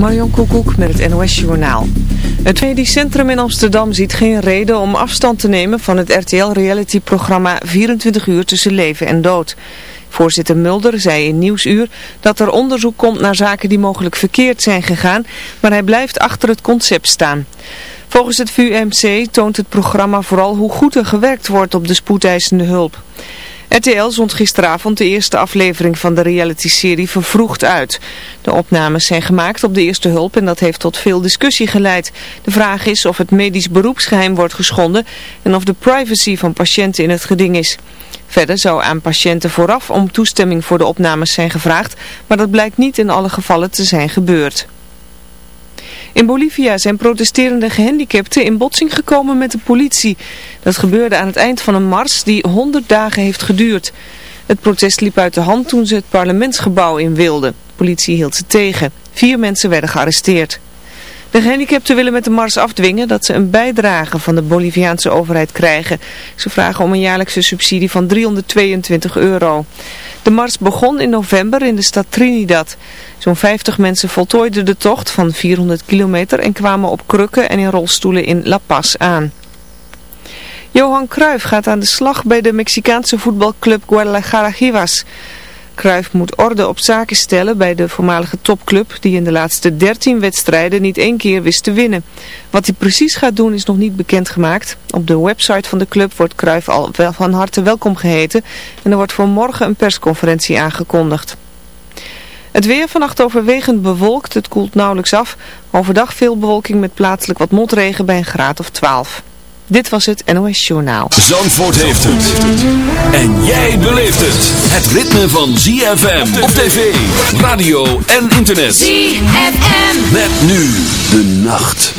Marion Koekoek met het NOS Journaal. Het medisch centrum in Amsterdam ziet geen reden om afstand te nemen van het RTL-reality-programma 24 uur tussen leven en dood. Voorzitter Mulder zei in Nieuwsuur dat er onderzoek komt naar zaken die mogelijk verkeerd zijn gegaan, maar hij blijft achter het concept staan. Volgens het VUMC toont het programma vooral hoe goed er gewerkt wordt op de spoedeisende hulp. RTL zond gisteravond de eerste aflevering van de reality-serie vervroegd uit. De opnames zijn gemaakt op de eerste hulp en dat heeft tot veel discussie geleid. De vraag is of het medisch beroepsgeheim wordt geschonden en of de privacy van patiënten in het geding is. Verder zou aan patiënten vooraf om toestemming voor de opnames zijn gevraagd, maar dat blijkt niet in alle gevallen te zijn gebeurd. In Bolivia zijn protesterende gehandicapten in botsing gekomen met de politie. Dat gebeurde aan het eind van een mars die 100 dagen heeft geduurd. Het protest liep uit de hand toen ze het parlementsgebouw in wilden. De politie hield ze tegen. Vier mensen werden gearresteerd. De gehandicapten willen met de mars afdwingen dat ze een bijdrage van de Boliviaanse overheid krijgen. Ze vragen om een jaarlijkse subsidie van 322 euro. De mars begon in november in de stad Trinidad. Zo'n 50 mensen voltooiden de tocht van 400 kilometer en kwamen op krukken en in rolstoelen in La Paz aan. Johan Cruijff gaat aan de slag bij de Mexicaanse voetbalclub Guadalajara Chivas. Cruijff moet orde op zaken stellen bij de voormalige topclub die in de laatste 13 wedstrijden niet één keer wist te winnen. Wat hij precies gaat doen is nog niet bekendgemaakt. Op de website van de club wordt Cruijff al van harte welkom geheten en er wordt voor morgen een persconferentie aangekondigd. Het weer vannacht overwegend bewolkt, het koelt nauwelijks af. Overdag veel bewolking met plaatselijk wat motregen bij een graad of 12. Dit was het NOS Journaal. Zandvoort heeft het. En jij beleeft het. Het ritme van ZFM op tv, radio en internet. ZFM. Met nu de nacht.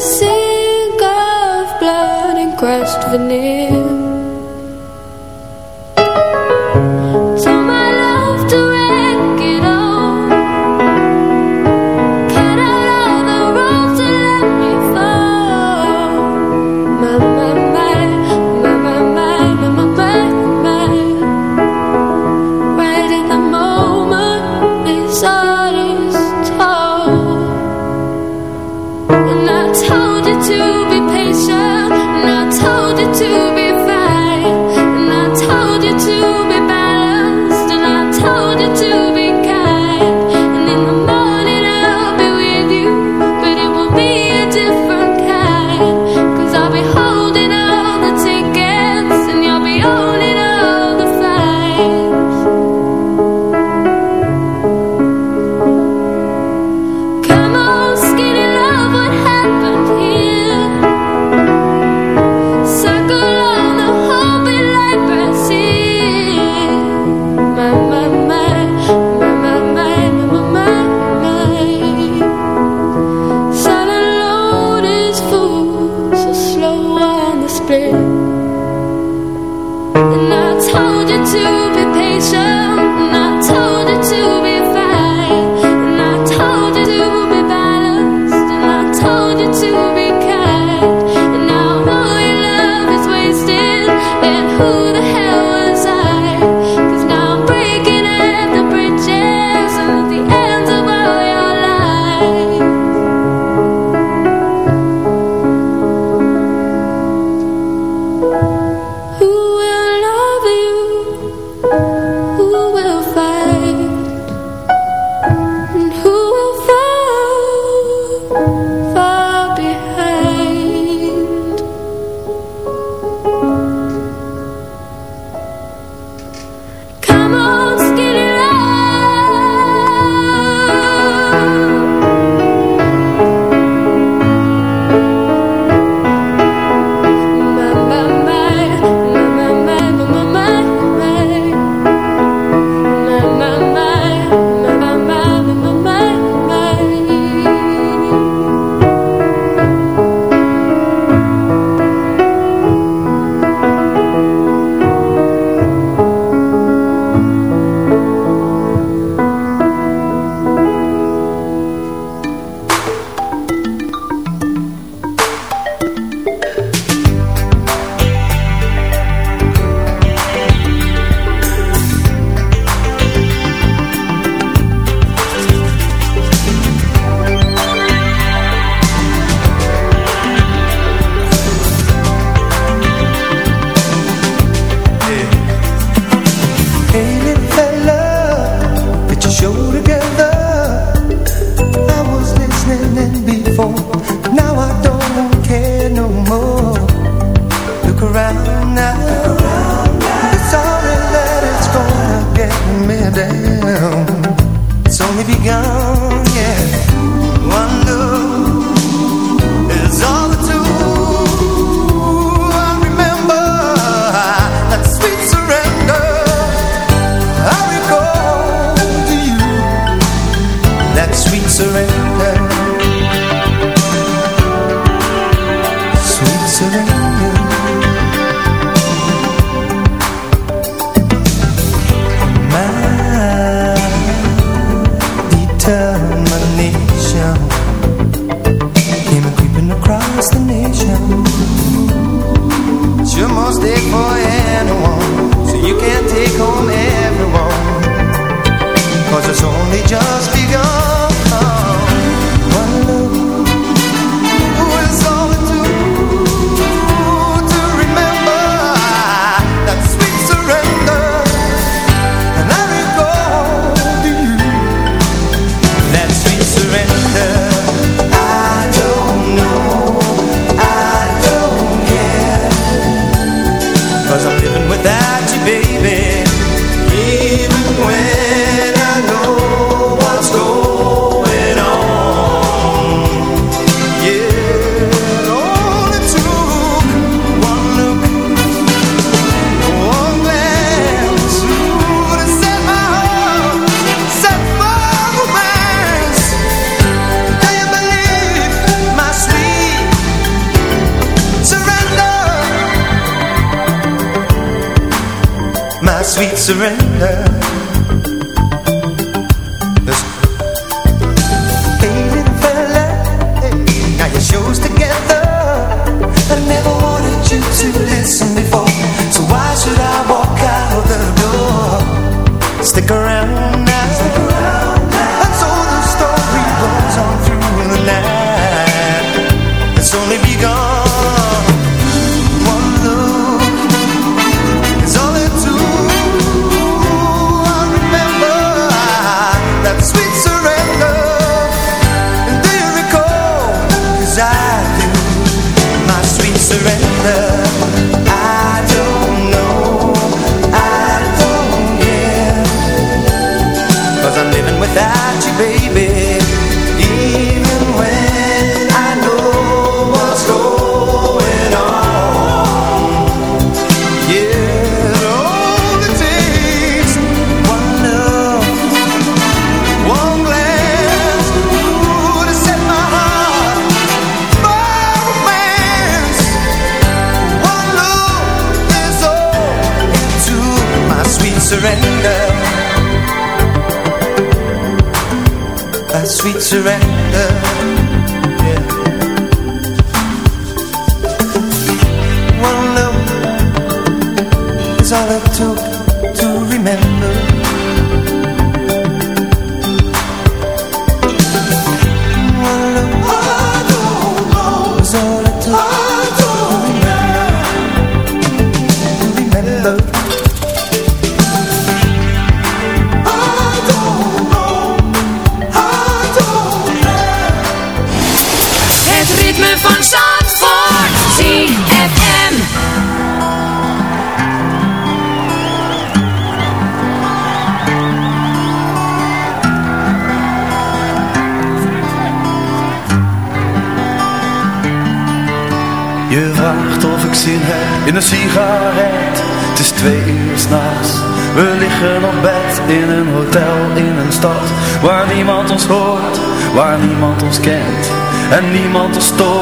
sink of blood and crushed veneer.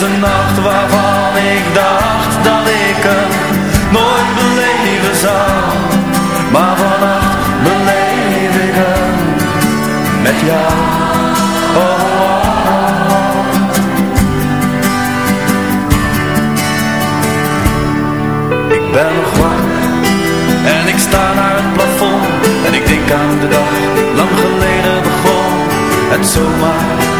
is een nacht waarvan ik dacht dat ik hem nooit beleven zou. Maar vannacht beleef ik hem met jou. Oh, oh, oh. Ik ben nog wakker en ik sta naar het plafond en ik denk aan de dag lang geleden begon. Het zomaar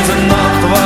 is een nacht waar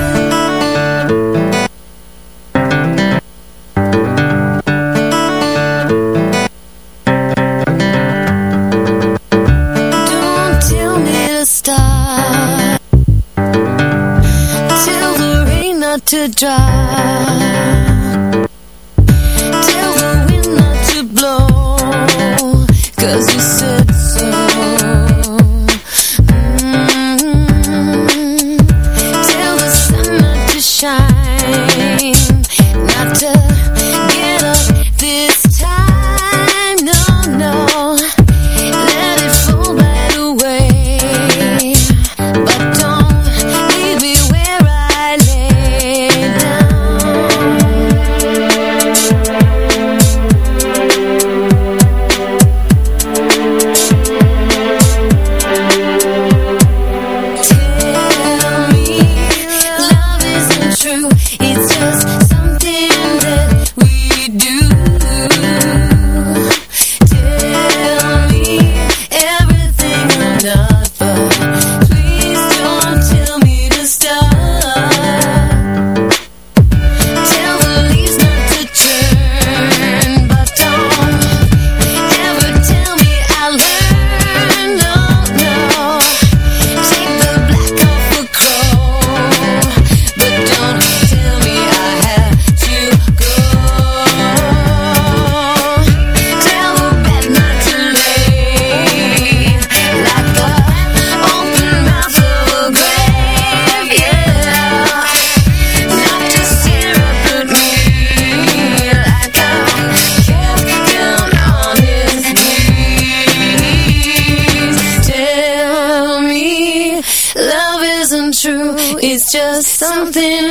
something